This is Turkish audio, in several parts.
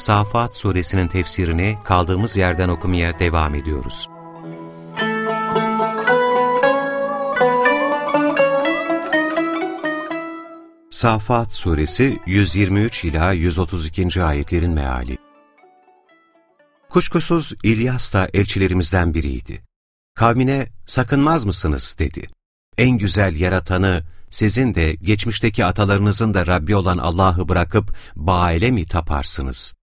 Safat suresinin tefsirini kaldığımız yerden okumaya devam ediyoruz. Safat suresi 123 ila 132. ayetlerin meali. Kuşkusuz İlyas da elçilerimizden biriydi. Kavmine sakınmaz mısınız dedi. En güzel yaratanı, sizin de geçmişteki atalarınızın da Rabbi olan Allah'ı bırakıp Baal'e mi taparsınız?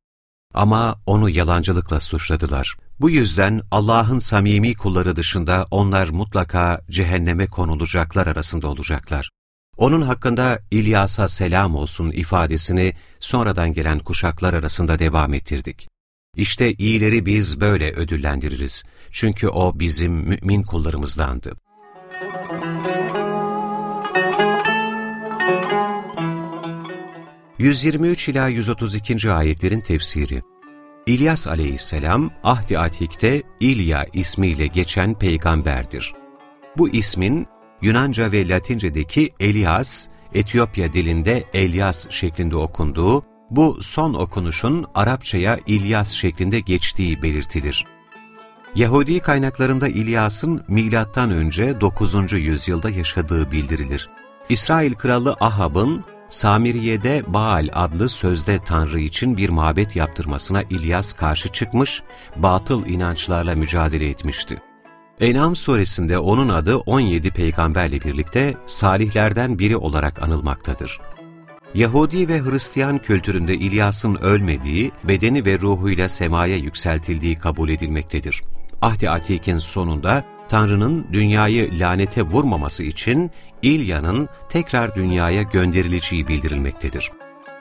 Ama onu yalancılıkla suçladılar. Bu yüzden Allah'ın samimi kulları dışında onlar mutlaka cehenneme konulacaklar arasında olacaklar. Onun hakkında İlyas'a selam olsun ifadesini sonradan gelen kuşaklar arasında devam ettirdik. İşte iyileri biz böyle ödüllendiririz. Çünkü o bizim mümin kullarımızdandı. 123 ila 132. ayetlerin tefsiri. İlyas aleyhisselam Ahdi Atik'te İlya ismiyle geçen peygamberdir. Bu ismin Yunanca ve Latince'deki Elias, Etiyopya dilinde Elias şeklinde okunduğu, bu son okunuşun Arapçaya İlyas şeklinde geçtiği belirtilir. Yahudi kaynaklarında İlyas'ın önce 9. yüzyılda yaşadığı bildirilir. İsrail kralı Ahab'ın Samiriye'de Baal adlı sözde tanrı için bir mabet yaptırmasına İlyas karşı çıkmış, batıl inançlarla mücadele etmişti. En'am suresinde onun adı 17 peygamberle birlikte salihlerden biri olarak anılmaktadır. Yahudi ve Hristiyan kültüründe İlyas'ın ölmediği, bedeni ve ruhuyla semaya yükseltildiği kabul edilmektedir. Ahdi Atik'in sonunda Tanrı'nın dünyayı lanete vurmaması için İlya'nın tekrar dünyaya gönderileceği bildirilmektedir.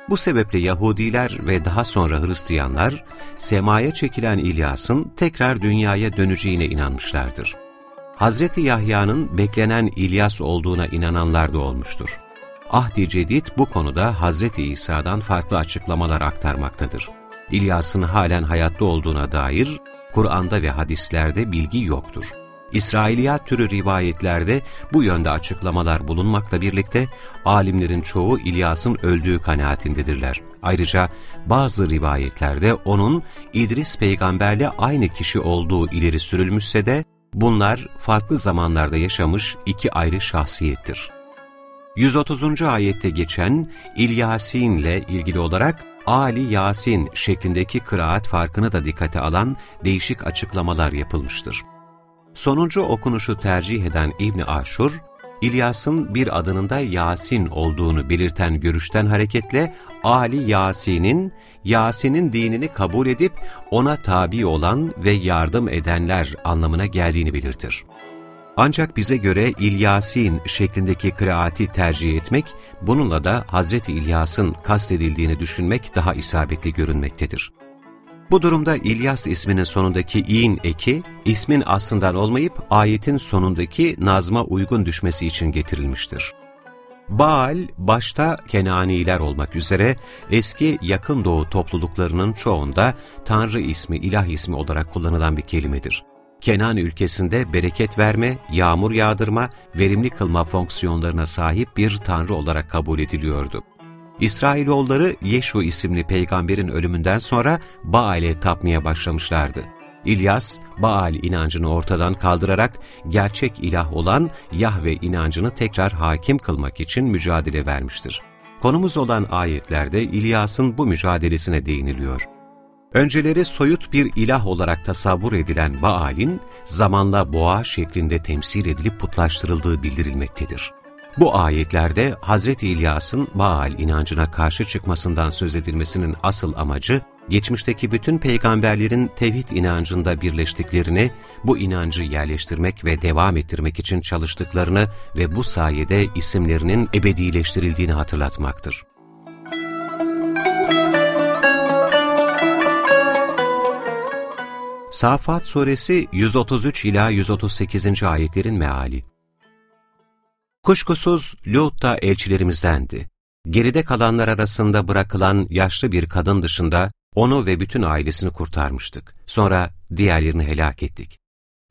Bu sebeple Yahudiler ve daha sonra Hristiyanlar, semaya çekilen İlyas'ın tekrar dünyaya döneceğine inanmışlardır. Hazreti Yahya'nın beklenen İlyas olduğuna inananlar da olmuştur. Ahdi Cedid bu konuda Hazreti İsa'dan farklı açıklamalar aktarmaktadır. İlyas'ın halen hayatta olduğuna dair Kur'an'da ve hadislerde bilgi yoktur. İsrailiyat türü rivayetlerde bu yönde açıklamalar bulunmakla birlikte alimlerin çoğu İlyas'ın öldüğü kanaatindedirler. Ayrıca bazı rivayetlerde onun İdris peygamberle aynı kişi olduğu ileri sürülmüşse de bunlar farklı zamanlarda yaşamış iki ayrı şahsiyettir. 130. ayette geçen İlyasin ile ilgili olarak Ali Yasin şeklindeki kıraat farkını da dikkate alan değişik açıklamalar yapılmıştır. Sonuncu okunuşu tercih eden İbni Aşur, İlyas'ın bir adının da Yasin olduğunu belirten görüşten hareketle Ali Yasin'in, Yasin'in dinini kabul edip ona tabi olan ve yardım edenler anlamına geldiğini belirtir. Ancak bize göre İlyasin şeklindeki kıraati tercih etmek, bununla da Hazreti İlyas'ın kastedildiğini düşünmek daha isabetli görünmektedir. Bu durumda İlyas isminin sonundaki i'in eki, ismin aslından olmayıp ayetin sonundaki nazma uygun düşmesi için getirilmiştir. Baal, başta Kenaniler olmak üzere eski yakın doğu topluluklarının çoğunda Tanrı ismi, ilah ismi olarak kullanılan bir kelimedir. Kenan ülkesinde bereket verme, yağmur yağdırma, verimli kılma fonksiyonlarına sahip bir tanrı olarak kabul ediliyordu. İsrailoğulları Yeşu isimli peygamberin ölümünden sonra Baal'e tapmaya başlamışlardı. İlyas, Baal inancını ortadan kaldırarak gerçek ilah olan Yahve inancını tekrar hakim kılmak için mücadele vermiştir. Konumuz olan ayetlerde İlyas'ın bu mücadelesine değiniliyor. Önceleri soyut bir ilah olarak tasavvur edilen Baal'in zamanla boğa şeklinde temsil edilip putlaştırıldığı bildirilmektedir. Bu ayetlerde Hz. İlyas'ın Baal inancına karşı çıkmasından söz edilmesinin asıl amacı, geçmişteki bütün peygamberlerin tevhid inancında birleştiklerini, bu inancı yerleştirmek ve devam ettirmek için çalıştıklarını ve bu sayede isimlerinin ebedileştirildiğini hatırlatmaktır. Safat Suresi 133 ila 138. ayetlerin meali. Kuşkusuz Lut da elçilerimizdendi. Geride kalanlar arasında bırakılan yaşlı bir kadın dışında onu ve bütün ailesini kurtarmıştık. Sonra diğerlerini helak ettik.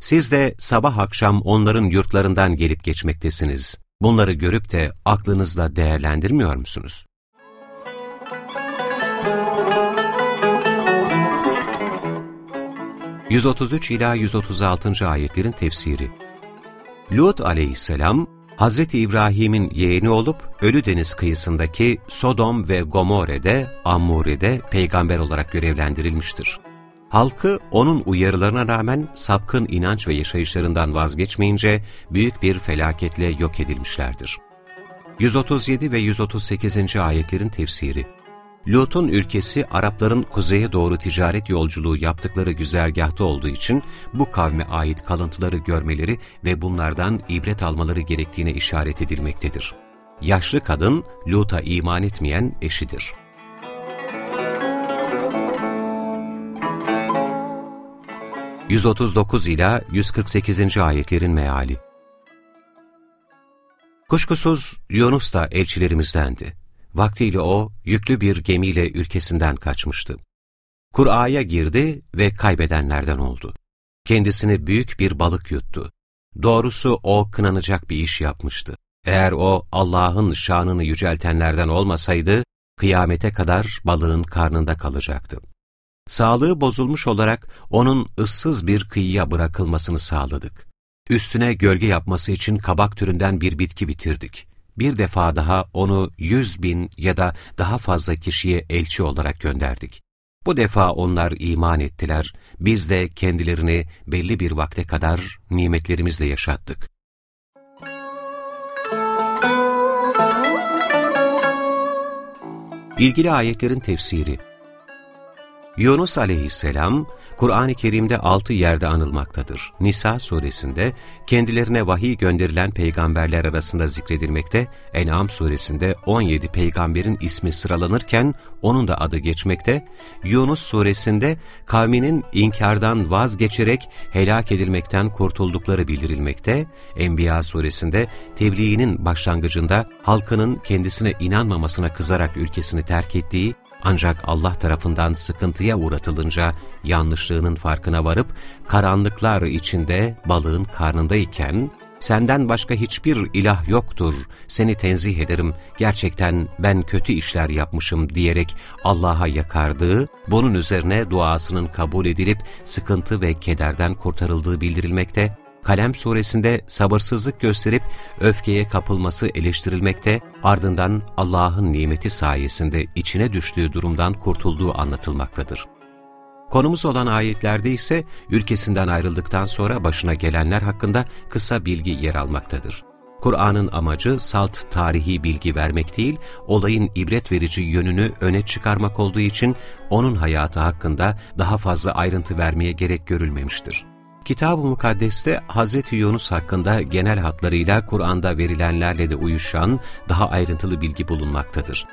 Siz de sabah akşam onların yurtlarından gelip geçmektesiniz. Bunları görüp de aklınızla değerlendirmiyor musunuz? 133 ila 136. ayetlerin tefsiri. Lut aleyhisselam Hazreti İbrahim'in yeğeni olup Ölü Deniz kıyısındaki Sodom ve Gomore'de, Ammure'de peygamber olarak görevlendirilmiştir. Halkı onun uyarılarına rağmen sapkın inanç ve yaşayışlarından vazgeçmeyince büyük bir felaketle yok edilmişlerdir. 137 ve 138. ayetlerin tefsiri Lut'un ülkesi Arapların kuzeye doğru ticaret yolculuğu yaptıkları güzergahta olduğu için bu kavme ait kalıntıları görmeleri ve bunlardan ibret almaları gerektiğine işaret edilmektedir. Yaşlı kadın Lut'a iman etmeyen eşidir. ...139 ila 148. ayetlerin meali Kuşkusuz Yunus da elçilerimizdendi. Vaktiyle o, yüklü bir gemiyle ülkesinden kaçmıştı. Kur'a'ya girdi ve kaybedenlerden oldu. Kendisini büyük bir balık yuttu. Doğrusu o kınanacak bir iş yapmıştı. Eğer o Allah'ın şanını yüceltenlerden olmasaydı, kıyamete kadar balığın karnında kalacaktı. Sağlığı bozulmuş olarak onun ıssız bir kıyıya bırakılmasını sağladık. Üstüne gölge yapması için kabak türünden bir bitki bitirdik bir defa daha onu yüz bin ya da daha fazla kişiye elçi olarak gönderdik. Bu defa onlar iman ettiler, biz de kendilerini belli bir vakte kadar nimetlerimizle yaşattık. İlgili ayetlerin tefsiri Yunus aleyhisselam, Kur'an-ı Kerim'de altı yerde anılmaktadır. Nisa suresinde kendilerine vahiy gönderilen peygamberler arasında zikredilmekte, En'am suresinde 17 peygamberin ismi sıralanırken onun da adı geçmekte, Yunus suresinde kavminin inkardan vazgeçerek helak edilmekten kurtuldukları bildirilmekte, Enbiya suresinde tebliğinin başlangıcında halkının kendisine inanmamasına kızarak ülkesini terk ettiği ancak Allah tarafından sıkıntıya uğratılınca yanlışlığının farkına varıp karanlıklar içinde balığın karnındayken senden başka hiçbir ilah yoktur, seni tenzih ederim, gerçekten ben kötü işler yapmışım diyerek Allah'a yakardığı, bunun üzerine duasının kabul edilip sıkıntı ve kederden kurtarıldığı bildirilmekte, Kalem suresinde sabırsızlık gösterip öfkeye kapılması eleştirilmekte, ardından Allah'ın nimeti sayesinde içine düştüğü durumdan kurtulduğu anlatılmaktadır. Konumuz olan ayetlerde ise ülkesinden ayrıldıktan sonra başına gelenler hakkında kısa bilgi yer almaktadır. Kur'an'ın amacı salt tarihi bilgi vermek değil, olayın ibret verici yönünü öne çıkarmak olduğu için onun hayatı hakkında daha fazla ayrıntı vermeye gerek görülmemiştir. Kitab-ı Mukaddes'te Hz. Yunus hakkında genel hatlarıyla Kur'an'da verilenlerle de uyuşan daha ayrıntılı bilgi bulunmaktadır.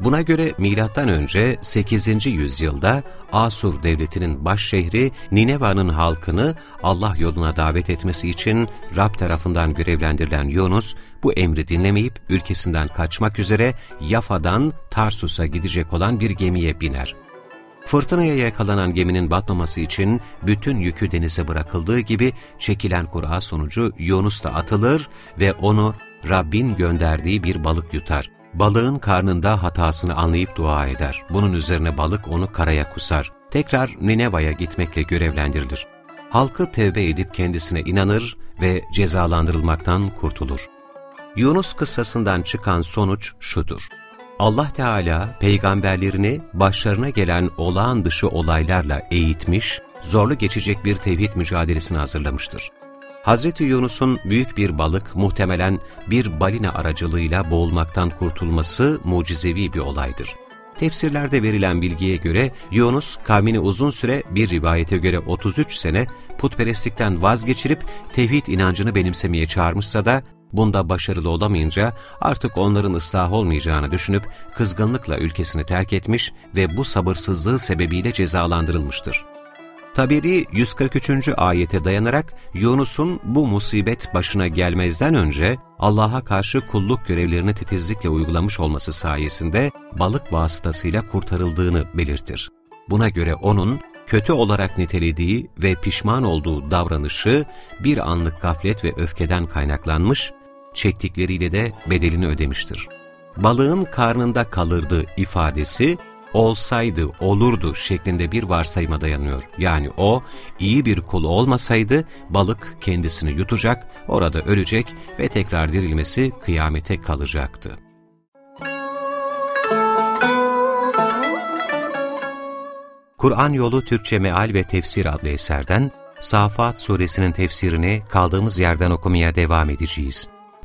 Buna göre M.Ö. 8. yüzyılda Asur devletinin baş şehri Nineva'nın halkını Allah yoluna davet etmesi için Rab tarafından görevlendirilen Yunus, bu emri dinlemeyip ülkesinden kaçmak üzere Yafa'dan Tarsus'a gidecek olan bir gemiye biner. Fırtınaya yakalanan geminin batmaması için bütün yükü denize bırakıldığı gibi çekilen kura sonucu Yunus da atılır ve onu Rabbin gönderdiği bir balık yutar. Balığın karnında hatasını anlayıp dua eder. Bunun üzerine balık onu karaya kusar. Tekrar Nineva'ya gitmekle görevlendirilir. Halkı tevbe edip kendisine inanır ve cezalandırılmaktan kurtulur. Yunus kıssasından çıkan sonuç şudur. Allah Teala peygamberlerini başlarına gelen olağan dışı olaylarla eğitmiş, zorlu geçecek bir tevhid mücadelesine hazırlamıştır. Hazreti Yunus'un büyük bir balık muhtemelen bir balina aracılığıyla boğulmaktan kurtulması mucizevi bir olaydır. Tefsirlerde verilen bilgiye göre Yunus kavmini uzun süre bir rivayete göre 33 sene putperestlikten vazgeçirip tevhid inancını benimsemeye çağırmışsa da Bunda başarılı olamayınca artık onların ıslah olmayacağını düşünüp kızgınlıkla ülkesini terk etmiş ve bu sabırsızlığı sebebiyle cezalandırılmıştır. Taberi 143. ayete dayanarak Yunus'un bu musibet başına gelmezden önce Allah'a karşı kulluk görevlerini titizlikle uygulamış olması sayesinde balık vasıtasıyla kurtarıldığını belirtir. Buna göre onun kötü olarak nitelediği ve pişman olduğu davranışı bir anlık gaflet ve öfkeden kaynaklanmış, çektikleriyle de bedelini ödemiştir. Balığın karnında kalırdı ifadesi, olsaydı, olurdu şeklinde bir varsayıma dayanıyor. Yani o, iyi bir kul olmasaydı balık kendisini yutacak, orada ölecek ve tekrar dirilmesi kıyamete kalacaktı. Kur'an Yolu Türkçe Meal ve Tefsir adlı eserden Safat suresinin tefsirini kaldığımız yerden okumaya devam edeceğiz.